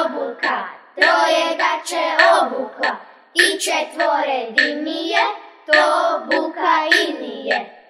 obuka, troje je će obuka, i četvore dimije, to buka i nije.